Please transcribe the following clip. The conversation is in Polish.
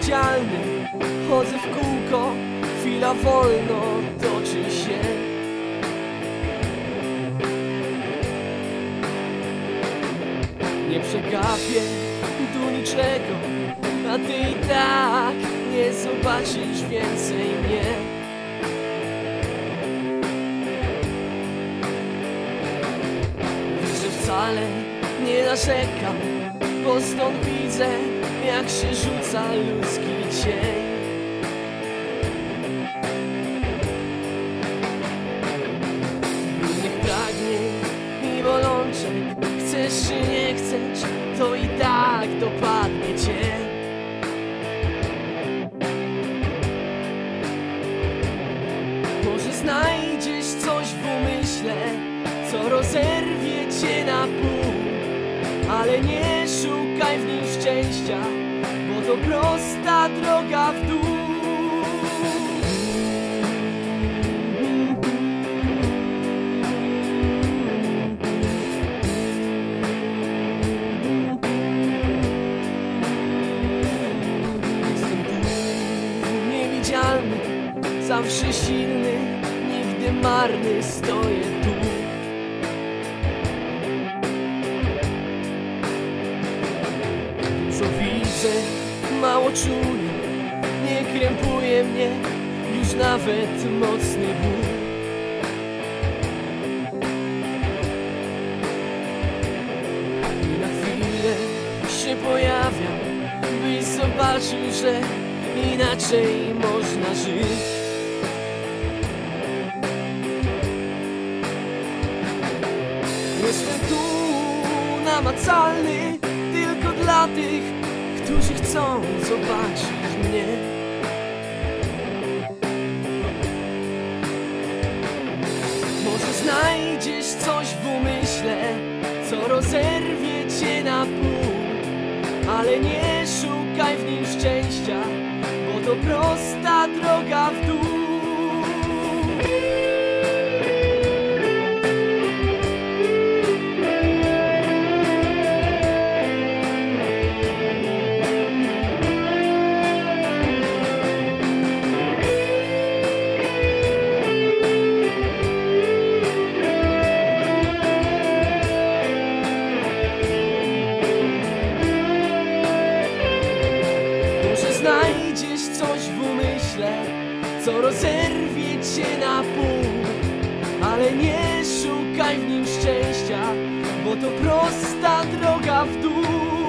niewidzialny Chodzę w kółko, chwila wolno toczy się. Nie przegapię tu niczego A ty i tak nie zobaczysz więcej mnie. Wcale nie narzekam Bo stąd widzę jak się rzuca ludzki cień. Innych pragnień i bolączek Chcesz czy nie chcesz, to i tak dopadnie cię. Może znajdziesz coś w umyśle Co rozerwie cię na pół. Ale nie szukaj w nim szczęścia Bo to prosta droga w dół zawsze silny, nigdy marny, stoję tu. Widzę, mało czuję, nie krępuje mnie już nawet mocny ból. Na chwilę się pojawiam, byś zobaczył, że inaczej można żyć. Jestem tu namacalny tylko dla tych, którzy chcą zobaczyć mnie. Może znajdziesz coś w umyśle, co rozerwie cię na pół, ale nie szukaj w nim szczęścia, bo to prosta droga w dół. Umyśle, co rozerwie cię na pół, ale nie szukaj w nim szczęścia, bo to prosta droga w dół.